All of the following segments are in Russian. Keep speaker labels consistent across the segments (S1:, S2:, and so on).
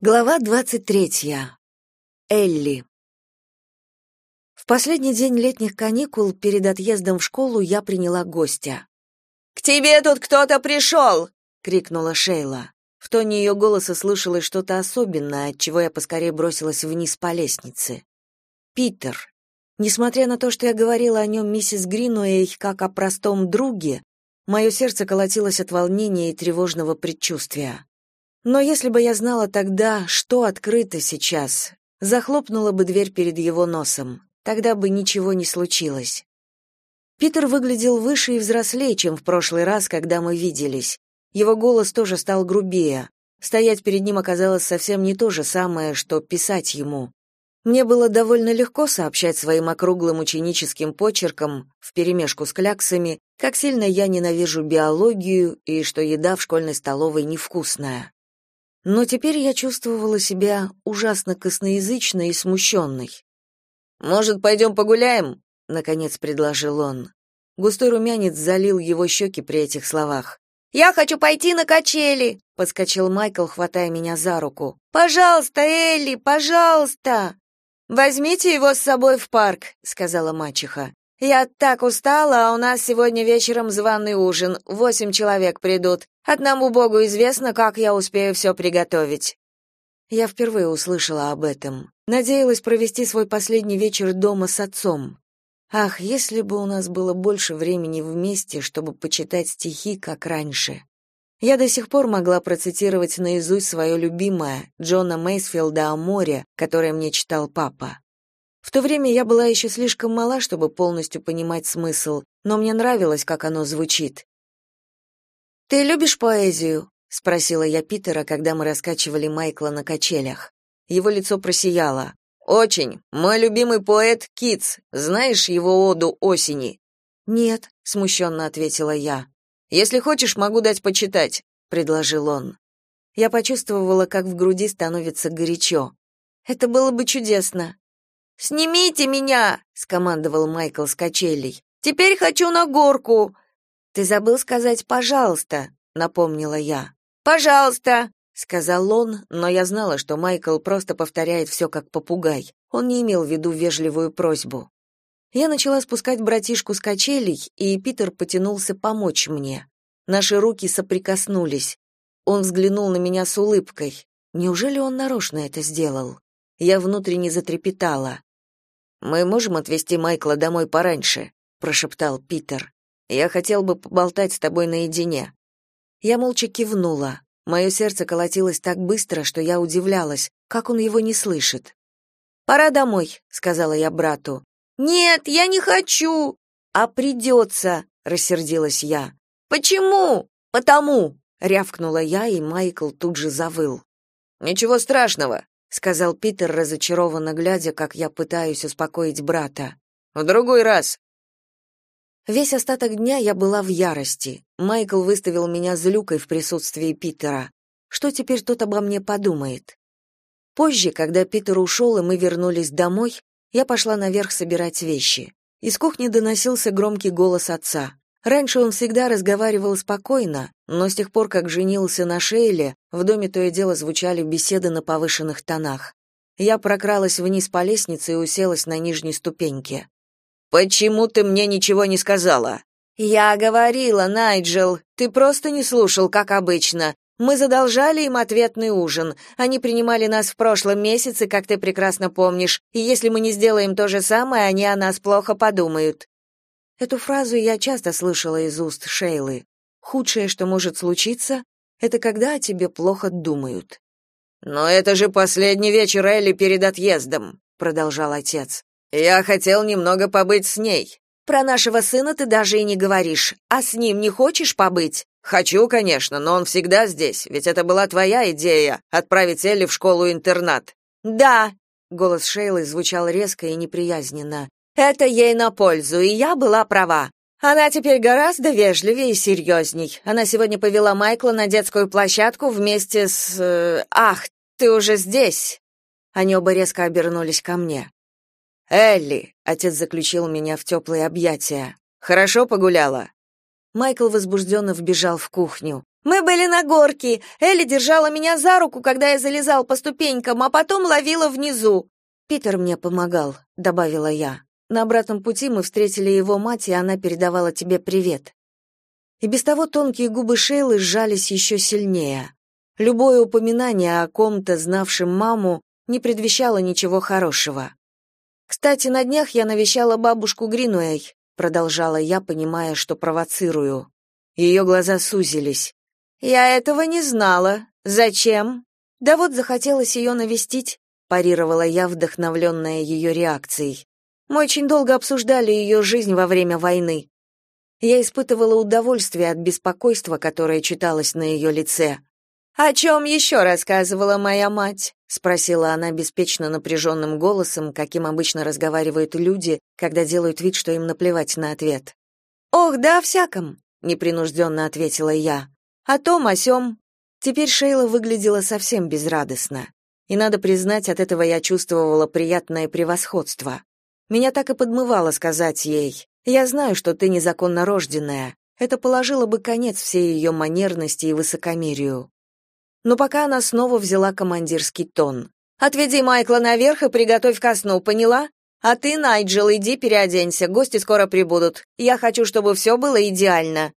S1: Глава двадцать третья. Элли. В последний день летних каникул перед отъездом в школу я приняла гостя.
S2: «К тебе тут кто-то пришел!»
S1: — крикнула Шейла. В тоне ее голоса слышалось что-то особенное, от чего я поскорее бросилась вниз по лестнице. Питер. Несмотря на то, что я говорила о нем миссис Гринуэй как о простом друге, мое сердце колотилось от волнения и тревожного предчувствия. Но если бы я знала тогда, что открыто сейчас, захлопнула бы дверь перед его носом. Тогда бы ничего не случилось. Питер выглядел выше и взрослее, чем в прошлый раз, когда мы виделись. Его голос тоже стал грубее. Стоять перед ним оказалось совсем не то же самое, что писать ему. Мне было довольно легко сообщать своим округлым ученическим почерком, вперемешку с кляксами, как сильно я ненавижу биологию и что еда в школьной столовой невкусная. Но теперь я чувствовала себя ужасно косноязычной и смущенной.
S2: «Может, пойдем погуляем?»
S1: — наконец предложил он. Густой румянец залил его щеки при этих словах.
S2: «Я хочу пойти на качели!» — подскочил Майкл, хватая меня за руку. «Пожалуйста, Элли, пожалуйста!» «Возьмите его с собой в парк», — сказала мачеха. Я так устала, а у нас сегодня вечером званый ужин. Восемь человек придут. Одному Богу известно, как я успею все приготовить.
S1: Я впервые услышала об этом. Надеялась провести свой последний вечер дома с отцом. Ах, если бы у нас было больше времени вместе, чтобы почитать стихи, как раньше. Я до сих пор могла процитировать наизусть свое любимое Джона Мейсфилда о море, которое мне читал папа. В то время я была еще слишком мала, чтобы полностью понимать смысл, но мне нравилось, как оно звучит. «Ты любишь поэзию?» — спросила я Питера, когда мы раскачивали Майкла на качелях. Его лицо просияло.
S2: «Очень. Мой любимый поэт Китс. Знаешь его оду осени?»
S1: «Нет», — смущенно ответила я.
S2: «Если хочешь, могу дать почитать», — предложил он.
S1: Я почувствовала, как в груди становится горячо. «Это было бы чудесно»,
S2: «Снимите меня!» — скомандовал Майкл с качелей. «Теперь хочу на горку!»
S1: «Ты забыл сказать «пожалуйста», — напомнила я.
S2: «Пожалуйста!»
S1: — сказал он, но я знала, что Майкл просто повторяет все как попугай. Он не имел в виду вежливую просьбу. Я начала спускать братишку с качелей, и Питер потянулся помочь мне. Наши руки соприкоснулись. Он взглянул на меня с улыбкой. Неужели он нарочно это сделал? Я внутренне затрепетала.
S2: Мы можем отвезти Майкла домой пораньше, прошептал Питер. Я хотел бы поболтать с тобой наедине.
S1: Я молча кивнула. Мое сердце колотилось так быстро, что я удивлялась, как он его не слышит. «Пора домой», — сказала я брату.
S2: «Нет, я не хочу!»
S1: «А придется», — рассердилась я.
S2: «Почему?»
S1: «Потому!» — рявкнула я, и Майкл тут же завыл.
S2: «Ничего страшного
S1: сказал Питер, разочарованно глядя, как я пытаюсь успокоить брата.
S2: В другой раз.
S1: Весь остаток дня я была в ярости. Майкл выставил меня злюкой в присутствии Питера. Что теперь тот обо мне подумает? Позже, когда Питер ушел и мы вернулись домой, я пошла наверх собирать вещи. Из кухни доносился громкий голос отца. Раньше он всегда разговаривал спокойно, но с тех пор, как женился на Шейле, в доме то и дело звучали беседы на повышенных тонах. Я прокралась вниз по лестнице и уселась на нижней ступеньке.
S2: «Почему ты мне ничего не сказала?»
S1: «Я говорила, Найджел, ты просто не слушал, как обычно. Мы задолжали им ответный ужин. Они принимали нас в прошлом месяце, как ты прекрасно помнишь, и если мы не сделаем то же самое, они о нас плохо подумают. Эту фразу я часто слышала из уст Шейлы. Худшее, что может случиться, это когда о тебе плохо думают.
S2: Но это же последний вечер Элли перед отъездом, продолжал отец. Я хотел немного побыть с ней.
S1: Про нашего сына ты даже и не говоришь. А с ним не хочешь побыть?
S2: Хочу, конечно, но он всегда здесь, ведь это была твоя идея отправить Элли в школу-интернат.
S1: Да, голос Шейлы звучал резко и неприязненно. Это ей на пользу, и я была права. Она теперь гораздо вежливее и серьезней. Она сегодня повела Майкла на детскую площадку вместе с... Э, ах, ты уже здесь!» Они оба резко обернулись ко мне.
S2: «Элли!» — отец заключил меня в теплые объятия. «Хорошо погуляла?»
S1: Майкл возбужденно вбежал в кухню.
S2: Мы были на горке. Элли держала меня за руку, когда я залезал по ступенькам, а потом ловила внизу.
S1: Питер мне помогал, добавила я. На обратном пути мы встретили его мать, и она передавала тебе привет. И без того тонкие губы Шейлы сжались еще сильнее. Любое упоминание о ком-то, знавшем маму, не предвещало ничего хорошего. Кстати, на днях я навещала бабушку Гринуэй, продолжала я, понимая, что провоцирую. Ее глаза сузились.
S2: Я этого не знала. Зачем?
S1: Да вот захотелось ее навестить, парировала я, вдохновленная ее реакцией. Мы очень долго обсуждали ее жизнь во время войны. Я испытывала удовольствие от беспокойства, которое читалось на ее лице.
S2: «О чем еще рассказывала моя мать?»
S1: — спросила она беспечно напряженным голосом, каким обычно разговаривают люди, когда делают вид, что им наплевать на ответ.
S2: «Ох, да о всяком», —
S1: непринужденно ответила я. О том, о сём. Теперь Шейла выглядела совсем безрадостно. И надо признать, от этого я чувствовала приятное превосходство. Меня так и подмывало сказать ей: "Я знаю, что ты незаконно рожденная". Это положило бы конец всей ее манерности и высокомерию. Но пока она снова взяла командирский тон.
S2: Отведи Майкла наверх и приготовь ко сну, поняла? А ты, Найджел, иди переоденься, гости скоро прибудут. Я хочу, чтобы все было идеально.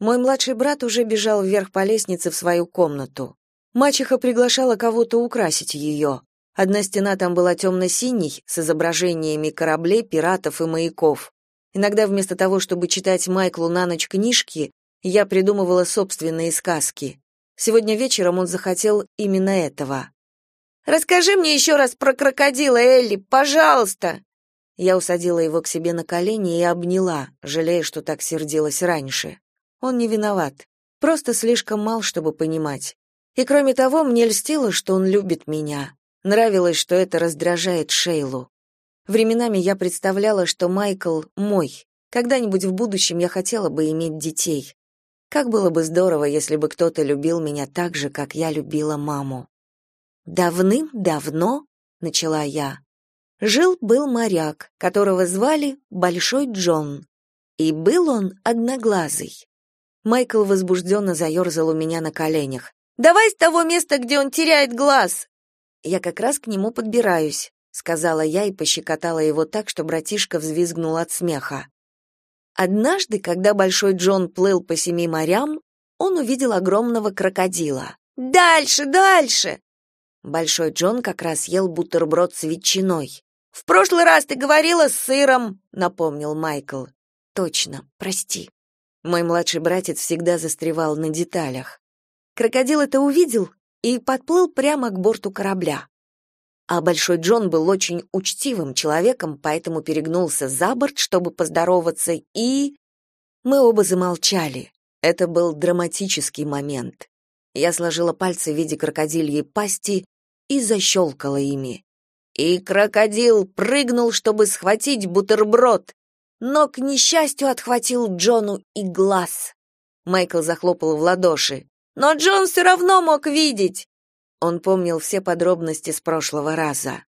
S1: Мой младший брат уже бежал вверх по лестнице в свою комнату. Мачеха приглашала кого-то украсить ее. Одна стена там была темно-синей, с изображениями кораблей, пиратов и маяков. Иногда вместо того, чтобы читать Майклу на ночь книжки, я придумывала собственные сказки. Сегодня вечером он захотел именно этого.
S2: «Расскажи мне еще раз про крокодила, Элли, пожалуйста!»
S1: Я усадила его к себе на колени и обняла, жалея, что так сердилась раньше. Он не виноват, просто слишком мал, чтобы понимать. И кроме того, мне льстило, что он любит меня. Нравилось, что это раздражает Шейлу. Временами я представляла, что Майкл мой. Когда-нибудь в будущем я хотела бы иметь детей. Как было бы здорово, если бы кто-то любил меня так же, как я любила маму. Давным-давно, начала я. Жил-был моряк, которого звали Большой Джон. И был он одноглазый. Майкл возбужденно заерзал у меня на коленях.
S2: «Давай с того места, где он теряет глаз!»
S1: «Я как раз к нему подбираюсь», — сказала я и пощекотала его так, что братишка взвизгнул от смеха. Однажды, когда Большой Джон плыл по семи морям, он увидел огромного крокодила.
S2: «Дальше, дальше!»
S1: Большой Джон как раз ел бутерброд с ветчиной.
S2: «В прошлый раз ты говорила с сыром», — напомнил Майкл.
S1: «Точно, прости». Мой младший братец всегда застревал на деталях. Крокодил это увидел и подплыл прямо к борту корабля. А Большой Джон был очень учтивым человеком, поэтому перегнулся за борт, чтобы поздороваться, и... Мы оба замолчали. Это был драматический момент. Я сложила пальцы в виде крокодильей пасти и защелкала ими. И крокодил прыгнул, чтобы схватить бутерброд, но, к несчастью, отхватил Джону и глаз. Майкл захлопал в ладоши.
S2: «Но Джон все равно мог видеть!»
S1: Он помнил все подробности с прошлого раза.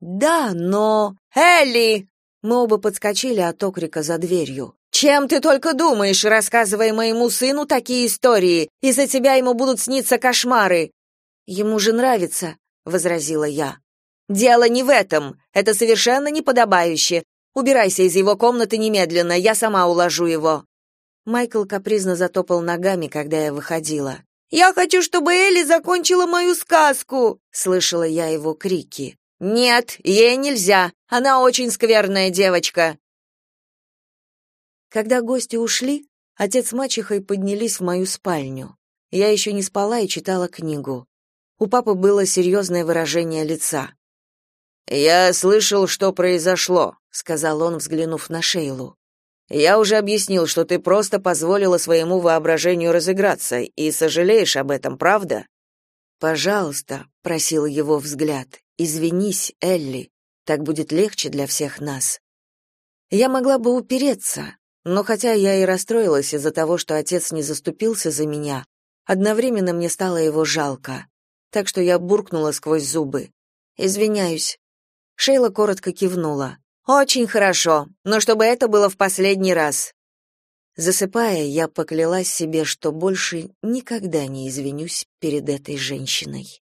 S1: «Да, но...»
S2: «Элли!»
S1: Мы оба подскочили от окрика за дверью.
S2: «Чем ты только думаешь, рассказывая моему сыну такие истории? Из-за тебя ему будут сниться кошмары!»
S1: «Ему же нравится», — возразила я.
S2: «Дело не в этом. Это совершенно неподобающе. Убирайся из его комнаты немедленно, я сама уложу его.
S1: Майкл капризно затопал ногами, когда я выходила.
S2: Я хочу, чтобы Элли закончила мою сказку, слышала я его крики. Нет, ей нельзя. Она очень скверная девочка.
S1: Когда гости ушли, отец с мачехой поднялись в мою спальню. Я еще не спала и читала книгу. У папы было серьезное выражение лица.
S3: «Я слышал, что произошло», — сказал он, взглянув на Шейлу. «Я уже объяснил, что ты просто позволила своему воображению разыграться, и сожалеешь об этом, правда?»
S1: «Пожалуйста», — просил его взгляд, — «извинись, Элли, так будет легче для всех нас». Я могла бы упереться, но хотя я и расстроилась из-за того, что отец не заступился за меня, одновременно мне стало его жалко, так что я буркнула сквозь зубы. «Извиняюсь, Шейла коротко кивнула. Очень хорошо, но чтобы это было в последний раз. Засыпая, я поклялась себе, что больше никогда не извинюсь перед этой женщиной.